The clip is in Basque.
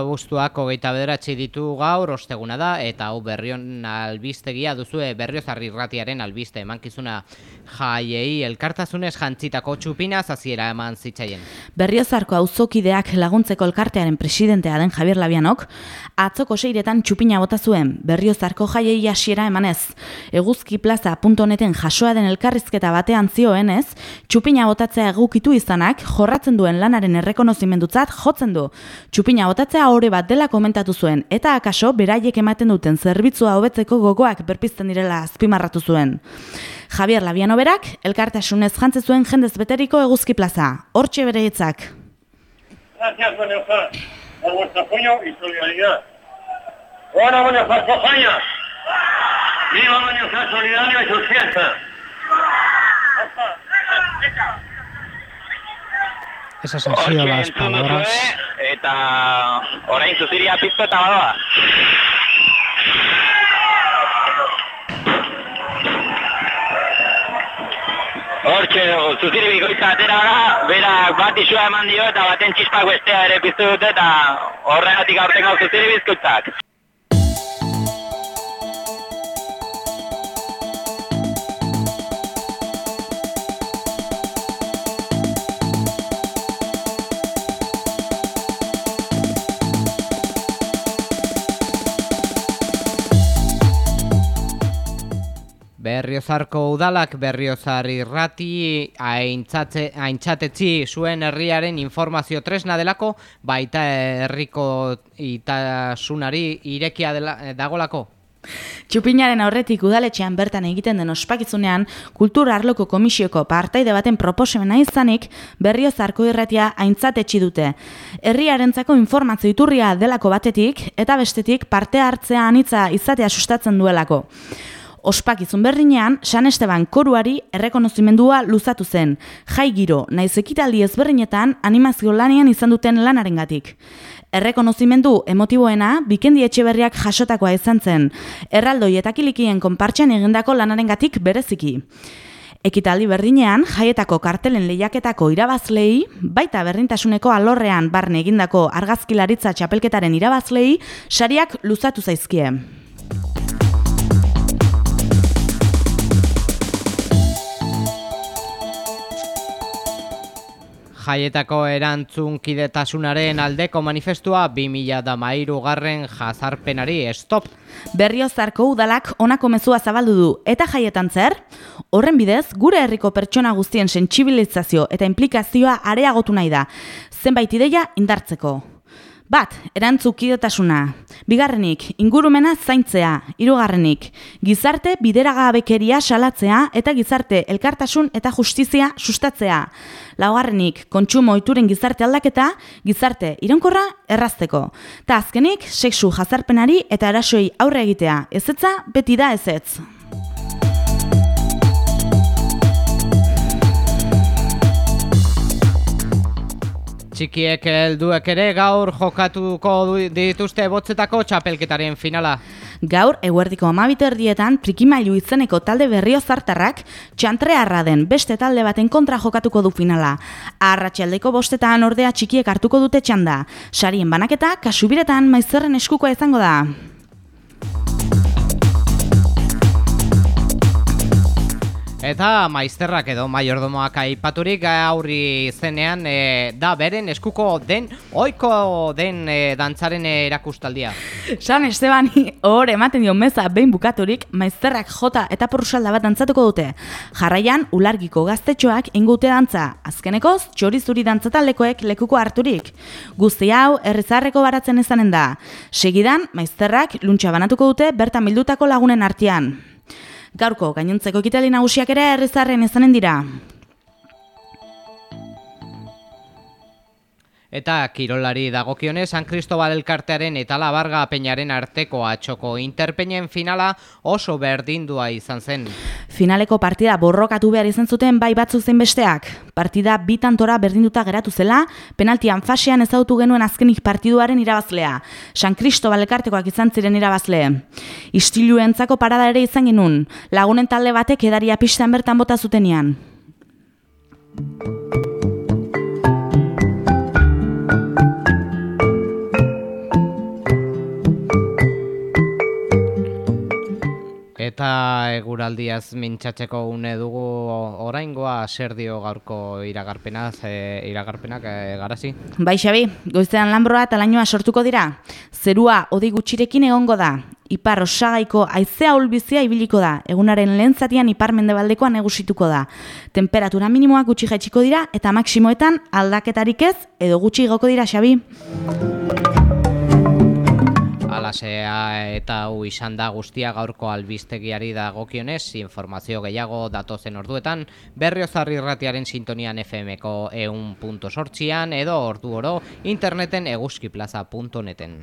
abuztuak hogeita bederatzi ditu gaur osteguna da, eta hau berrion albistegia duzue berriozarri ratiaren albiste emankizuna jaiei elkartasunez jantzitako txupina zaziera eman zitzaien. Berriozarko auzokideak laguntzeko elkartearen presidentea den Javier Labianok, atzoko seiretan txupina bota zuen Berriozarko jaiei hasiera emanez. Eguzki plaza puntoneten jasoa den elkarrizketa batean zioenez, txupina botatzea egukitu izanak jorratzen duen lanaren errekonozimendutzat jotzen du. Txupina botatzea hori bat dela komentatu zuen, eta akaso beraiek ematen duten zerbitzua hobetzeko gogoak berpizten direla azpimarratu zuen. Javier Labiano berak, elkartasunez jantze zuen jendez beteriko eguzki plaza. Hortxe bere hitzak. Gracias, Benefar, por vuestro apoyo y solidaridad. ¡Buena Benefar Cojaña! ¡Viva Benefar Solidario y sus fiestas! Esas han las palabras. duzue, eta orain zuziria piztu eta badoa. Hortxe, zuziri bikoitza atera da, berak bat isua eman dio eta baten txispak bestea ere piztu dute eta horregatik aurten gau zuziri bizkutzak. Berriozarko udalak berriozar irrati aintzatetzi zuen herriaren informazio tresna delako, baita herriko itasunari irekia dela, eh, dagolako. Txupinaren aurretik udaletxean bertan egiten den ospakizunean, kultura arloko komisioko partaide baten proposemena izanik, berrio zarko irratia aintzatetxi dute. Herriarentzako informazio iturria delako batetik, eta bestetik parte hartzea anitza izatea sustatzen duelako. Ospakizun berdinean, San Esteban koruari errekonozimendua luzatu zen, jai giro, naiz ekitaldi ezberdinetan animazio lanean izan duten lanarengatik. Errekonozimendu emotiboena bikendi etxeberriak jasotakoa izan zen, erraldoi eta kilikien konpartxan egindako lanarengatik bereziki. Ekitaldi berdinean, jaietako kartelen lehiaketako irabazlei, baita berdintasuneko alorrean barne egindako argazkilaritza txapelketaren irabazlei, sariak luzatu zaizkie. Jaietako erantzunkidetasunaren aldeko manifestua 2013 garren jazarpenari stop. Berriozarko udalak honako mezua zabaldu du eta jaietan zer? Horren bidez, gure herriko pertsona guztien sentsibilizazio eta implikazioa areagotu nahi da, zenbait ideia indartzeko. Bat, erantzukidetasuna. Bigarrenik, ingurumena zaintzea. Hirugarrenik, gizarte bideragabekeria salatzea eta gizarte elkartasun eta justizia sustatzea. Laugarrenik, kontsumo ohituren gizarte aldaketa, gizarte iraunkorra errazteko. Ta azkenik, sexu jazarpenari eta erasoei aurre egitea. Ezetza beti da ezetz. Txikiek helduek ere gaur jokatuko dituzte botzetako txapelketaren finala. Gaur, eguerdiko amabiterdietan, prikimailu izeneko talde berrio zartarrak, txantrearra den beste talde baten kontra jokatuko du finala. Arratxaldeko bostetan ordea txikiek hartuko dute txanda. Sarien banaketa, kasubiretan maizerren eskukoa izango da. Eta maizterrak edo maiordomoak aipaturik aurri zenean e, da beren eskuko den, oiko den e, dantzaren erakustaldia. San Estebani hor ematen dio meza behin bukaturik maizterrak jota eta porrusalda bat dantzatuko dute. Jarraian, ulargiko gaztetxoak ingute dantza. Azkenekoz, txorizuri dantzataldekoek lekuko harturik. Guzti hau, herrizarreko baratzen izanen da. Segidan, maizterrak luntxa banatuko dute bertan bildutako lagunen artean. Gaurko gainontzeko ekitali nagusiak ere herrizarren izanen dira. Eta kirolari dagokionez San Cristobal elkartearen eta Labarga Peñaren arteko atxoko interpeinen finala oso berdindua izan zen. Finaleko partida borrokatu behar izan zuten bai batzuk zein besteak. Partida bi tantora berdinduta geratu zela, penaltian fasean ezagutu genuen azkenik partiduaren irabazlea. San Cristobal elkartekoak izan ziren irabazle. Istiluentzako parada ere izan genuen, lagunen talde batek edaria pistan bertan bota zutenean. Denboraldiaz mintzatzeko une dugu oraingoa zer dio gaurko iragarpena, ze iragarpenak e, garazi? Bai, Xabi, goizean lanbroa eta lainoa sortuko dira. Zerua odi gutxirekin egongo da. Ipar osagaiko aizea ulbizia ibiliko da. Egunaren lehen zatian ipar mendebaldekoa negusituko da. Temperatura minimoak gutxi jaitsiko dira eta maksimoetan aldaketarik ez edo gutxi igoko dira, Xabi. Alasea eta hau izan da guztia gaurko albistegiari dagokionez, informazio gehiago datozen orduetan, berriozarri irratiaren sintonian FM-ko eun punto sortzian edo ordu oro interneten eguzkiplaza.neten.